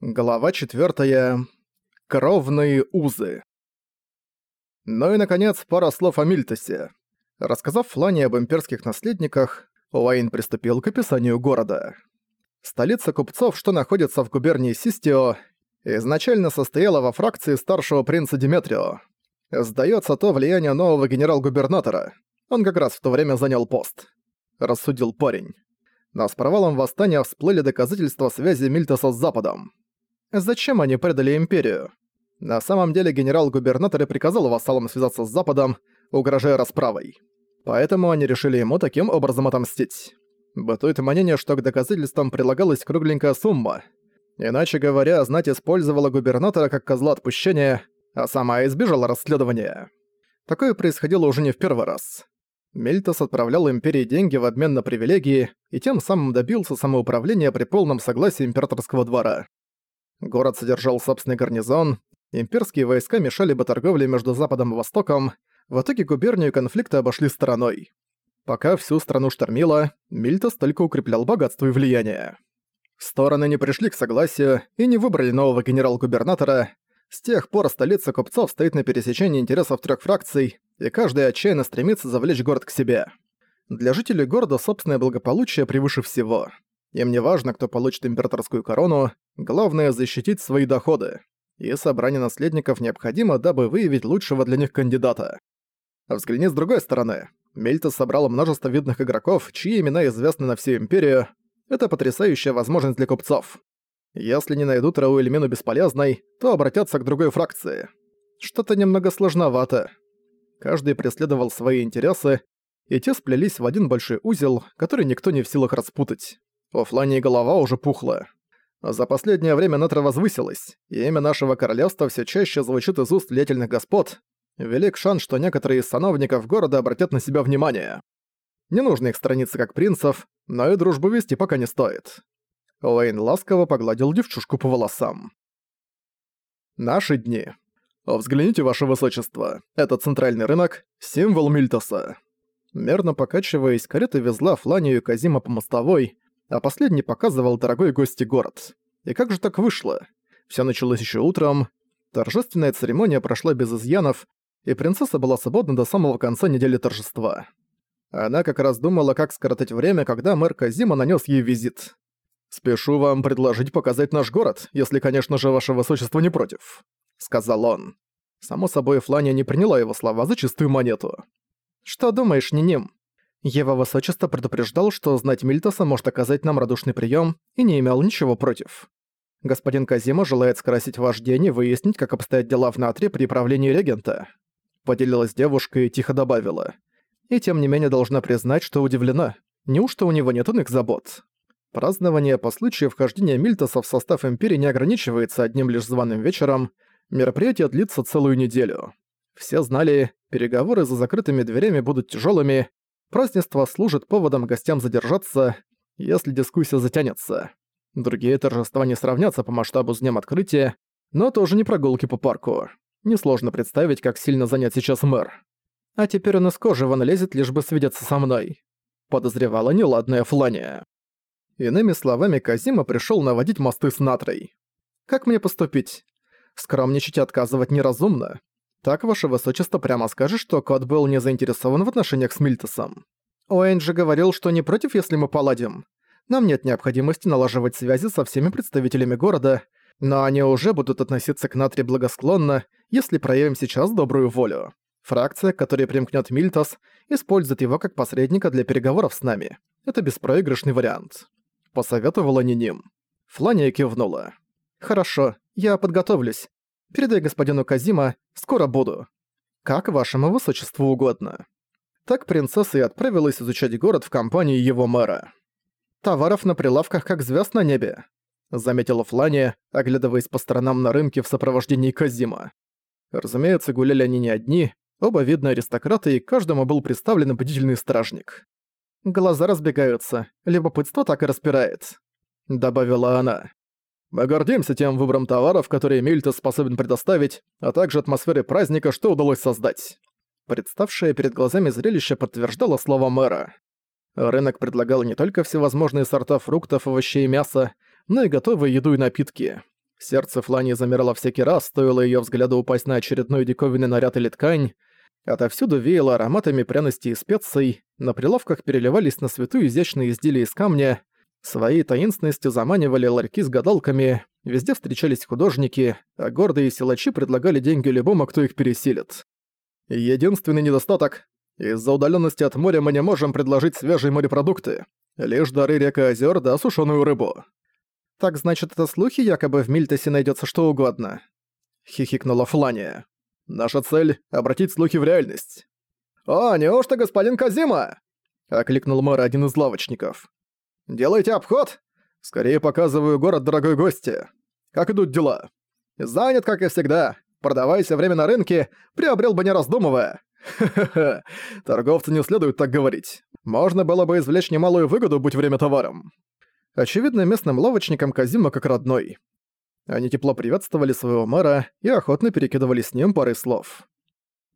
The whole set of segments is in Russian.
Глава 4. Кровные узы. Ну и, наконец, пара слов о Мильтосе. Рассказав Флане об имперских наследниках, Уэйн приступил к описанию города. Столица купцов, что находится в губернии Систио, изначально состояла во фракции старшего принца Диметрио. Сдается то влияние нового генерал-губернатора. Он как раз в то время занял пост. Рассудил парень. Но с провалом восстания всплыли доказательства связи Мильтоса с Западом. Зачем они предали Империю? На самом деле генерал-губернатор и приказал вассалам связаться с Западом, угрожая расправой. Поэтому они решили ему таким образом отомстить. Бытует мнение, что к доказательствам прилагалась кругленькая сумма. Иначе говоря, знать использовала губернатора как козла отпущения, а сама избежала расследования. Такое происходило уже не в первый раз. Мельтос отправлял Империи деньги в обмен на привилегии и тем самым добился самоуправления при полном согласии императорского двора. Город содержал собственный гарнизон, имперские войска мешали бы торговле между Западом и Востоком, в итоге губернию конфликта обошли стороной. Пока всю страну штормило, Мильтос только укреплял богатство и влияние. Стороны не пришли к согласию и не выбрали нового генерал-губернатора. С тех пор столица купцов стоит на пересечении интересов трех фракций, и каждый отчаянно стремится завлечь город к себе. Для жителей города собственное благополучие превыше всего. Им не важно, кто получит императорскую корону, главное защитить свои доходы. И собрание наследников необходимо, дабы выявить лучшего для них кандидата. Взгляни с другой стороны. Мельтос собрал множество видных игроков, чьи имена известны на всю империю. Это потрясающая возможность для купцов. Если не найдут Рауэльмину бесполезной, то обратятся к другой фракции. Что-то немного сложновато. Каждый преследовал свои интересы, и те сплелись в один большой узел, который никто не в силах распутать. У Флании голова уже пухла. За последнее время Нетра возвысилась, и имя нашего королевства все чаще звучит из уст влиятельных господ. Велик шанс, что некоторые из сановников города обратят на себя внимание. Не нужно их страницы как принцев, но и дружбу вести пока не стоит. Уэйн ласково погладил девчушку по волосам. Наши дни. Взгляните, ваше высочество, это центральный рынок, символ Мильтоса. Мерно покачиваясь, карета везла Фланию и Казима по мостовой, а последний показывал дорогой гости город. И как же так вышло? Все началось еще утром, торжественная церемония прошла без изъянов, и принцесса была свободна до самого конца недели торжества. Она как раз думала, как скоротать время, когда мэр Казима нанес ей визит. «Спешу вам предложить показать наш город, если, конечно же, ваше высочество не против», — сказал он. Само собой, Флания не приняла его слова за чистую монету. «Что думаешь, Ниним?» Его высочество предупреждал, что знать Мильтоса может оказать нам радушный прием и не имел ничего против. Господин Казима желает скрасить ваш день и выяснить, как обстоят дела в Натре при правлении регента. Поделилась девушка и тихо добавила. И тем не менее должна признать, что удивлена. Неужто у него нет иных забот? Празднование по случаю вхождения Мильтоса в состав Империи не ограничивается одним лишь званым вечером, мероприятие длится целую неделю. Все знали, переговоры за закрытыми дверями будут тяжелыми, Празднество служит поводом гостям задержаться, если дискуссия затянется. Другие торжества не сравнятся по масштабу с днем открытия, но тоже не прогулки по парку. Несложно представить, как сильно занят сейчас мэр. А теперь он из кожи вон лезет, лишь бы свидеться со мной. Подозревала неладная Флания. Иными словами, Казима пришел наводить мосты с Натрой. Как мне поступить? Скромничать и отказывать неразумно. Так, ваше высочество прямо скажет, что кот был не заинтересован в отношениях с Мильтосом. Уэйн же говорил, что не против, если мы поладим. Нам нет необходимости налаживать связи со всеми представителями города, но они уже будут относиться к Натри благосклонно, если проявим сейчас добрую волю. Фракция, которая примкнет Мильтос, использует его как посредника для переговоров с нами. Это беспроигрышный вариант. Посоветовала Ниним. Флания кивнула. «Хорошо, я подготовлюсь. Передай господину Казима, скоро буду. Как вашему высочеству угодно». Так принцесса и отправилась изучать город в компании его мэра. «Товаров на прилавках как звезд на небе», — заметила Флания, оглядываясь по сторонам на рынке в сопровождении Казима. Разумеется, гуляли они не одни, оба видные аристократы, и каждому был представлен бдительный стражник. «Глаза разбегаются, любопытство так и распирает», — добавила она. Мы гордимся тем выбором товаров, которые Мильтес способен предоставить, а также атмосферой праздника, что удалось создать. Представшее перед глазами зрелище подтверждало слова мэра. Рынок предлагал не только всевозможные сорта фруктов, овощей и мяса, но и готовую еду и напитки. Сердце Флани замирало всякий раз, стоило ее взгляду упасть на очередной диковинный наряд или ткань. Отовсюду веяло ароматами пряностей и специй, на прилавках переливались на свету изящные изделия из камня, своей таинственностью заманивали ларьки с гадалками, везде встречались художники, а гордые силачи предлагали деньги любому, кто их пересилит. Единственный недостаток — из-за удаленности от моря мы не можем предложить свежие морепродукты, лишь дары рек и озер да сушеную рыбу. «Так значит, это слухи, якобы в Мильтесе найдется что угодно?» — хихикнула Флания. «Наша цель — обратить слухи в реальность». «О, неужто господин Казима?» — окликнул мэр один из лавочников. «Делаете обход?» «Скорее показываю город дорогой гости. Как идут дела?» «Занят, как и всегда. Продавайся время на рынке, приобрел бы не раздумывая». «Ха-ха-ха, торговцы не следует так говорить. Можно было бы извлечь немалую выгоду, будь время товаром». Очевидно, местным лавочникам Казима как родной. Они тепло приветствовали своего мэра и охотно перекидывались с ним парой слов.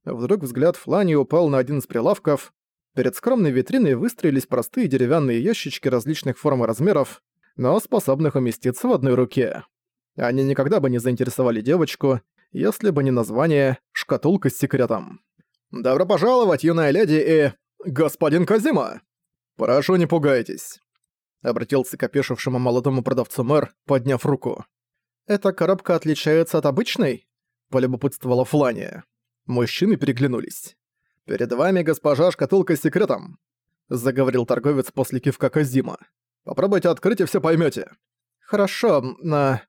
Вдруг взгляд Флани упал на один из прилавков. Перед скромной витриной выстроились простые деревянные ящички различных форм и размеров, но способных уместиться в одной руке. Они никогда бы не заинтересовали девочку, если бы не название «Шкатулка с секретом». «Добро пожаловать, юная леди и... господин Казима!» «Прошу, не пугайтесь. Обратился к опешившему молодому продавцу мэр, подняв руку. «Эта коробка отличается от обычной?» Полюбопытствовала Флания. Мужчины переглянулись. «Перед вами госпожа шкатулка с секретом», заговорил торговец после кивка Казима. «Попробуйте открыть и все поймете. «Хорошо, на...»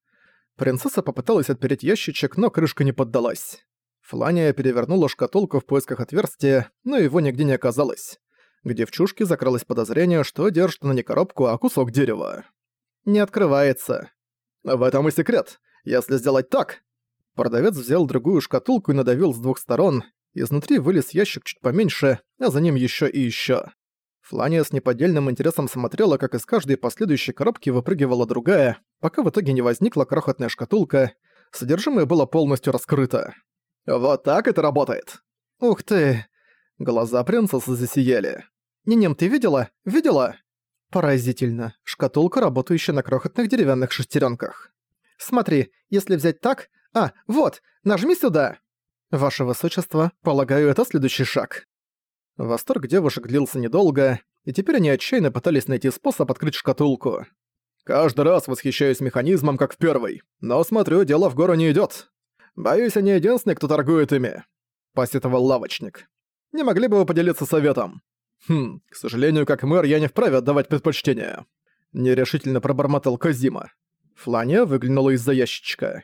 Принцесса попыталась отпереть ящичек, но крышка не поддалась. Флания перевернула шкатулку в поисках отверстия, но его нигде не оказалось к девчушке закралось подозрение, что держит она не коробку, а кусок дерева. Не открывается. В этом и секрет. Если сделать так... Продавец взял другую шкатулку и надавил с двух сторон. Изнутри вылез ящик чуть поменьше, а за ним еще и еще. Флания с неподдельным интересом смотрела, как из каждой последующей коробки выпрыгивала другая, пока в итоге не возникла крохотная шкатулка. Содержимое было полностью раскрыто. «Вот так это работает!» «Ух ты!» Глаза принцессы засияли. «Нинем, ты видела? Видела?» Поразительно. Шкатулка, работающая на крохотных деревянных шестеренках. «Смотри, если взять так... А, вот, нажми сюда!» «Ваше высочество, полагаю, это следующий шаг». Восторг девушек длился недолго, и теперь они отчаянно пытались найти способ открыть шкатулку. «Каждый раз восхищаюсь механизмом, как в первый, но, смотрю, дело в гору не идёт. Боюсь, они единственные, кто торгует ими», — посетовал лавочник. «Не могли бы вы поделиться советом? «Хм, к сожалению, как мэр, я не вправе отдавать предпочтение», — нерешительно пробормотал Казима. Флания выглянула из-за ящичка.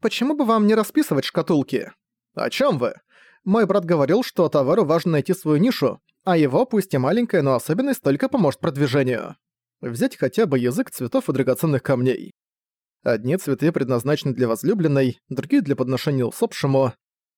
«Почему бы вам не расписывать шкатулки?» «О чем вы?» «Мой брат говорил, что товару важно найти свою нишу, а его, пусть и маленькая, но особенность только поможет продвижению. Взять хотя бы язык цветов и драгоценных камней. Одни цветы предназначены для возлюбленной, другие для подношения усопшему.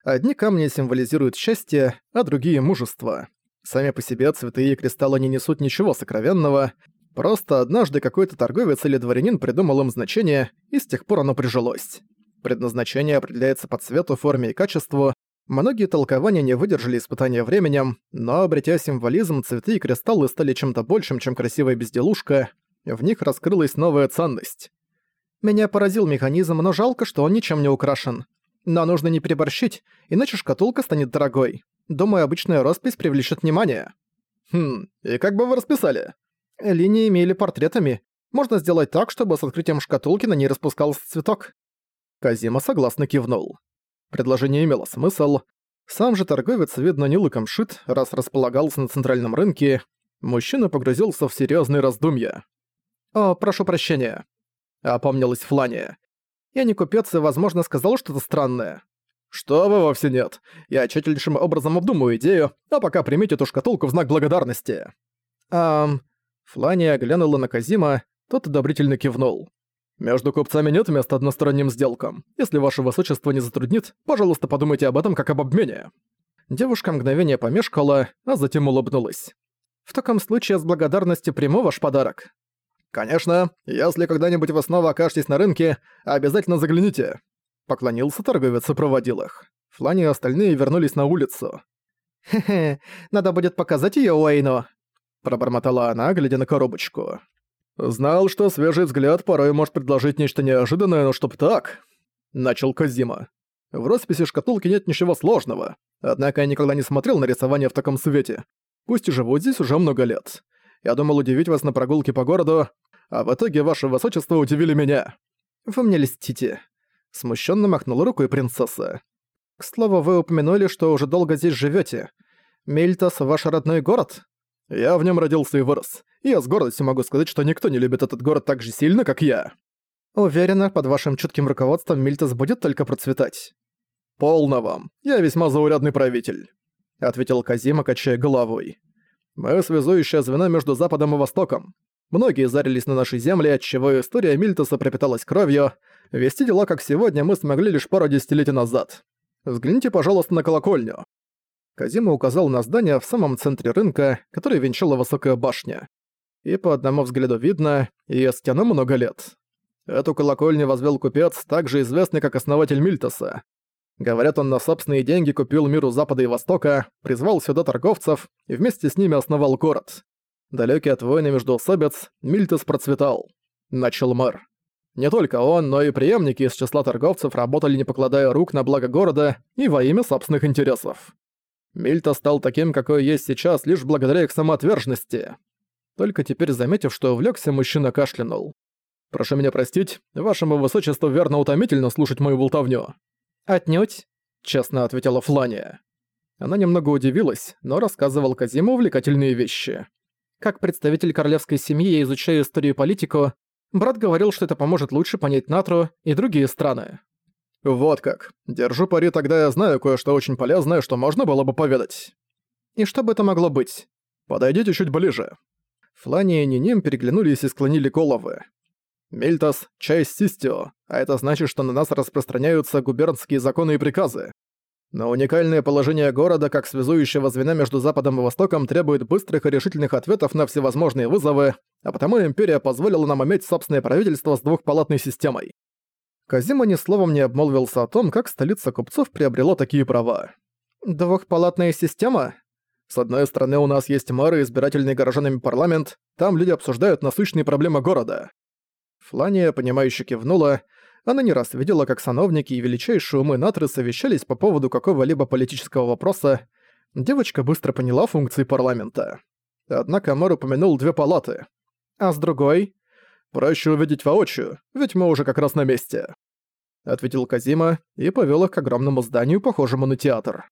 Одни камни символизируют счастье, а другие — мужество. Сами по себе цветы и кристаллы не несут ничего сокровенного, просто однажды какой-то торговец или дворянин придумал им значение, и с тех пор оно прижилось. Предназначение определяется по цвету, форме и качеству. Многие толкования не выдержали испытания временем, но, обретя символизм, цветы и кристаллы стали чем-то большим, чем красивая безделушка. В них раскрылась новая ценность. Меня поразил механизм, но жалко, что он ничем не украшен. Но нужно не переборщить, иначе шкатулка станет дорогой. Думаю, обычная роспись привлечет внимание. Хм, и как бы вы расписали? Линии имели портретами. Можно сделать так, чтобы с открытием шкатулки на ней распускался цветок. Казима согласно кивнул. Предложение имело смысл. Сам же торговец, видно, не лыком шит, раз располагался на центральном рынке. Мужчина погрузился в серьезные раздумья. «О, прошу прощения», — опомнилась Флания. «Я не купец и, возможно, сказал что-то странное. «Что вы вовсе нет. Я тщательнейшим образом обдумаю идею, а пока примите эту шкатулку в знак благодарности». «Ам...» Флания глянула на Казима, тот одобрительно кивнул. «Между купцами нет места односторонним сделкам. Если ваше высочество не затруднит, пожалуйста, подумайте об этом как об обмене». Девушка мгновение помешкала, а затем улыбнулась. «В таком случае с благодарностью приму ваш подарок». «Конечно. Если когда-нибудь вы снова окажетесь на рынке, обязательно загляните. Поклонился торговец и проводил их. Флани и остальные вернулись на улицу. «Хе-хе, надо будет показать её Уэйну», — пробормотала она, глядя на коробочку. «Знал, что свежий взгляд порой может предложить нечто неожиданное, но чтоб так...» Начал Казима. «В росписи шкатулки нет ничего сложного. Однако я никогда не смотрел на рисование в таком свете. Пусть и живу здесь уже много лет. Я думал удивить вас на прогулке по городу, а в итоге ваше высочество удивили меня. Вы мне льстите». Смущенно махнула рукой принцесса. «К слову, вы упомянули, что уже долго здесь живете. Мельтас — ваш родной город?» «Я в нем родился и вырос. Я с гордостью могу сказать, что никто не любит этот город так же сильно, как я». «Уверена, под вашим чутким руководством Мильтас будет только процветать». «Полно вам. Я весьма заурядный правитель», — ответил Казима, качая головой. «Мы связующее звено между Западом и Востоком. Многие зарились на нашей земле, отчего история Мильтаса пропиталась кровью. Вести дела, как сегодня, мы смогли лишь пару десятилетий назад. Взгляните, пожалуйста, на колокольню». Казима указал на здание в самом центре рынка, которое венчала высокая башня. И по одному взгляду видно, её стену много лет. Эту колокольню возвел купец, также известный как основатель Мильтаса. Говорят, он на собственные деньги купил миру Запада и Востока, призвал сюда торговцев и вместе с ними основал город. Далекий от войны между особец, Мильтес процветал. Начал мэр. Не только он, но и преемники из числа торговцев работали не покладая рук на благо города и во имя собственных интересов. Мильта стал таким, какой есть сейчас, лишь благодаря их самоотверженности. Только теперь, заметив, что увлекся, мужчина кашлянул. «Прошу меня простить, вашему высочеству верно утомительно слушать мою болтовню». «Отнюдь», — честно ответила Флания. Она немного удивилась, но рассказывал Казиму увлекательные вещи. Как представитель королевской семьи я изучаю историю и политику. Брат говорил, что это поможет лучше понять Натру и другие страны. Вот как. Держу пари, тогда я знаю кое-что очень полезное, что можно было бы поведать. И что бы это могло быть? Подойдите чуть ближе. Флани и Ниним переглянулись и склонили головы. Мильтас — часть Систио, а это значит, что на нас распространяются губернские законы и приказы. Но уникальное положение города как связующего звена между Западом и Востоком требует быстрых и решительных ответов на всевозможные вызовы, а потому Империя позволила нам иметь собственное правительство с двухпалатной системой. Казима ни словом не обмолвился о том, как столица купцов приобрела такие права. «Двухпалатная система?» С одной стороны, у нас есть мэры, избирательный горожанами парламент, там люди обсуждают насущные проблемы города. Флания, понимающе кивнула, она не раз видела, как сановники и величайшие умы Натры совещались по поводу какого-либо политического вопроса. Девочка быстро поняла функции парламента. Однако мэр упомянул две палаты. А с другой? Проще увидеть воочию, ведь мы уже как раз на месте. Ответил Казима и повел их к огромному зданию, похожему на театр.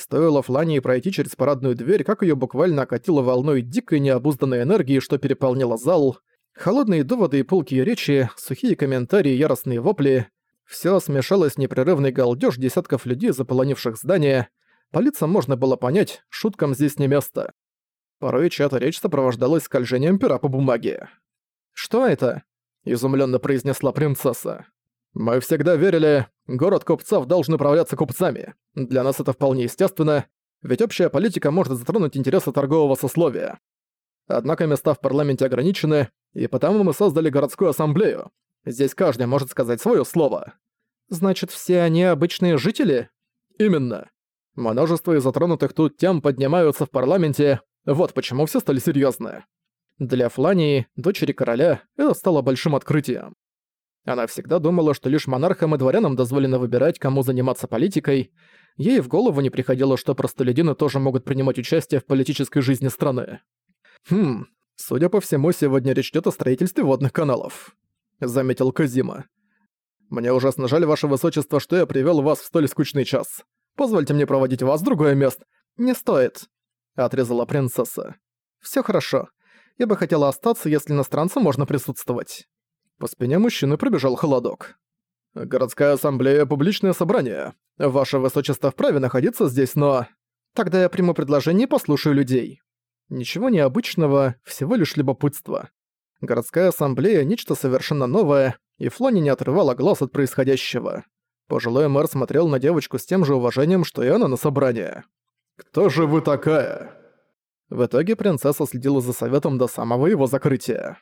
Стоило Флании пройти через парадную дверь, как ее буквально окатило волной дикой необузданной энергии, что переполнило зал — Холодные доводы и пулкие речи, сухие комментарии, яростные вопли — всё смешалось в непрерывный галдёж десятков людей, заполонивших здание. По лицам можно было понять, шуткам здесь не место. Порой чья-то речь сопровождалась скольжением пера по бумаге. «Что это?» — изумленно произнесла принцесса. «Мы всегда верили, город купцов должен управляться купцами. Для нас это вполне естественно, ведь общая политика может затронуть интересы торгового сословия. Однако места в парламенте ограничены, и потому мы создали городскую ассамблею. Здесь каждый может сказать свое слово. Значит, все они обычные жители? Именно. Множество из затронутых тут тем поднимаются в парламенте, вот почему все стали серьезны. Для Флании, дочери короля, это стало большим открытием. Она всегда думала, что лишь монархам и дворянам дозволено выбирать, кому заниматься политикой. Ей в голову не приходило, что простолюдины тоже могут принимать участие в политической жизни страны. Хм, Судя по всему, сегодня речь идёт о строительстве водных каналов», — заметил Казима. «Мне ужасно жаль, ваше высочество, что я привёл вас в столь скучный час. Позвольте мне проводить вас в другое место». «Не стоит», — отрезала принцесса. «Всё хорошо. Я бы хотела остаться, если иностранцам можно присутствовать». По спине мужчины пробежал холодок. «Городская ассамблея — публичное собрание. Ваше высочество вправе находиться здесь, но...» «Тогда я приму предложение и послушаю людей». Ничего необычного, всего лишь любопытство. Городская ассамблея — нечто совершенно новое, и Флони не отрывала глаз от происходящего. Пожилой мэр смотрел на девочку с тем же уважением, что и она на собрание. «Кто же вы такая?» В итоге принцесса следила за советом до самого его закрытия.